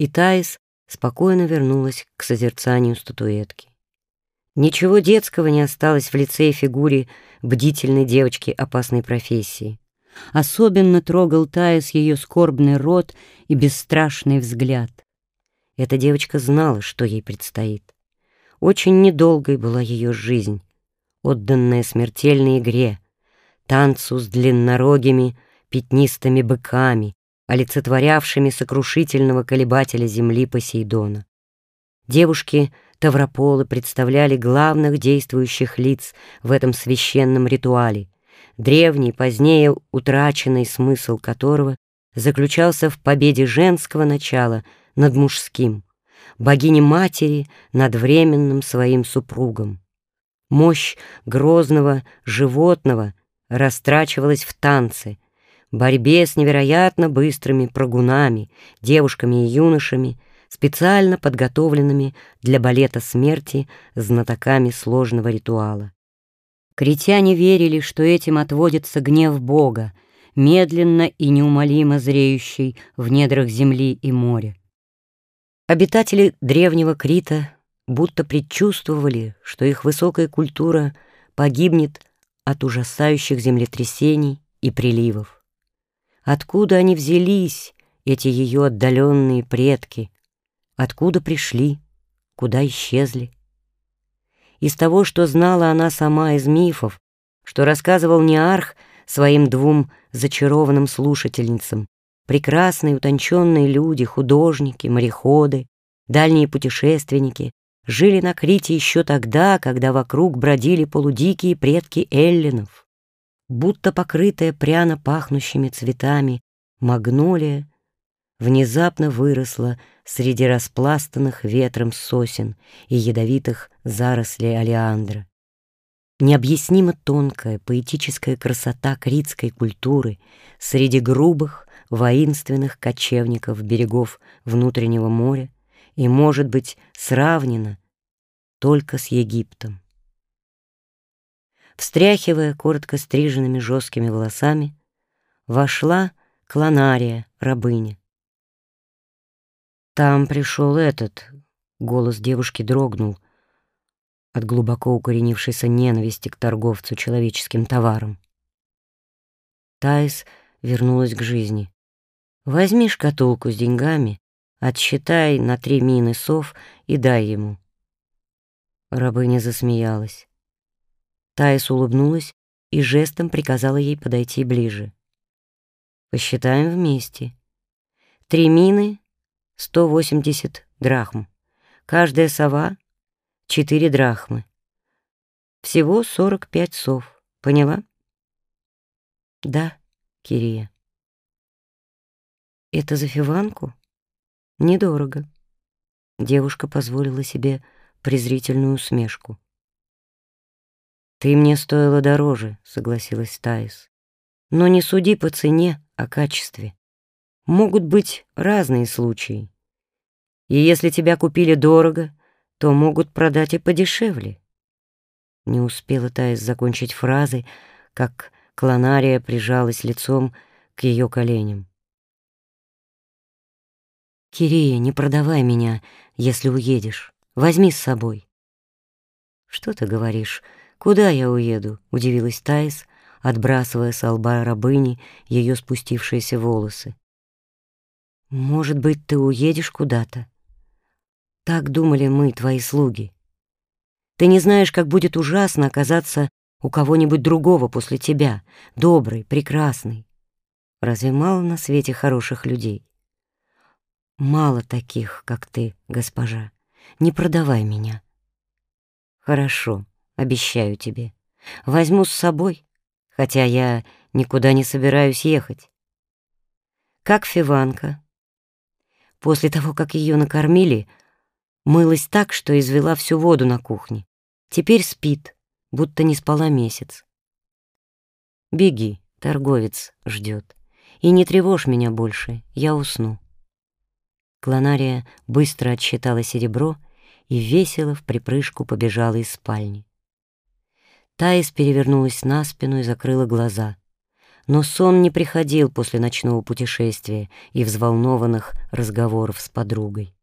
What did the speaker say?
И Таис спокойно вернулась к созерцанию статуэтки. Ничего детского не осталось в лице и фигуре бдительной девочки опасной профессии. Особенно трогал Таис ее скорбный рот и бесстрашный взгляд. Эта девочка знала, что ей предстоит. Очень недолгой была ее жизнь, отданная смертельной игре, танцу с длиннорогими пятнистыми быками, олицетворявшими сокрушительного колебателя земли Посейдона. Девушки Таврополы представляли главных действующих лиц в этом священном ритуале, древний, позднее утраченный смысл которого заключался в победе женского начала над мужским, богини-матери над временным своим супругом. Мощь грозного животного растрачивалась в танце, борьбе с невероятно быстрыми прогунами, девушками и юношами, специально подготовленными для балета смерти знатоками сложного ритуала. Критяне верили, что этим отводится гнев Бога, медленно и неумолимо зреющий в недрах земли и моря. Обитатели древнего Крита будто предчувствовали, что их высокая культура погибнет от ужасающих землетрясений и приливов. Откуда они взялись, эти ее отдаленные предки? Откуда пришли? Куда исчезли? Из того, что знала она сама из мифов, что рассказывал Неарх своим двум зачарованным слушательницам, прекрасные утонченные люди, художники, мореходы, дальние путешественники, жили на Крите еще тогда, когда вокруг бродили полудикие предки эллинов. Будто покрытая пряно пахнущими цветами, магнолия внезапно выросла среди распластанных ветром сосен и ядовитых зарослей алиандра. Необъяснимо тонкая поэтическая красота критской культуры среди грубых, воинственных кочевников берегов внутреннего моря и может быть сравнена только с Египтом. Встряхивая коротко стриженными жесткими волосами, вошла клонария, рабыня. Там пришел этот, голос девушки дрогнул от глубоко укоренившейся ненависти к торговцу человеческим товаром. Таис вернулась к жизни. «Возьми шкатулку с деньгами Отсчитай на три мины сов и дай ему». Рабыня засмеялась. Таис улыбнулась и жестом приказала ей подойти ближе. «Посчитаем вместе. Три мины — сто восемьдесят драхм. Каждая сова — четыре драхмы. Всего сорок пять сов. Поняла?» «Да, Кирия». «Это за фиванку?» Недорого. Девушка позволила себе презрительную усмешку. «Ты мне стоила дороже», — согласилась Таис. «Но не суди по цене, а качестве. Могут быть разные случаи. И если тебя купили дорого, то могут продать и подешевле». Не успела Таис закончить фразы, как клонария прижалась лицом к ее коленям. «Кирия, не продавай меня, если уедешь. Возьми с собой». «Что ты говоришь? Куда я уеду?» — удивилась Таис, отбрасывая с лба рабыни ее спустившиеся волосы. «Может быть, ты уедешь куда-то? Так думали мы, твои слуги. Ты не знаешь, как будет ужасно оказаться у кого-нибудь другого после тебя, добрый, прекрасный. Разве мало на свете хороших людей?» Мало таких, как ты, госпожа. Не продавай меня. Хорошо, обещаю тебе. Возьму с собой, хотя я никуда не собираюсь ехать. Как Фиванка. После того, как ее накормили, мылась так, что извела всю воду на кухне. Теперь спит, будто не спала месяц. Беги, торговец ждет. И не тревожь меня больше, я усну. Клонария быстро отсчитала серебро и весело в припрыжку побежала из спальни. Таис перевернулась на спину и закрыла глаза. но сон не приходил после ночного путешествия и взволнованных разговоров с подругой.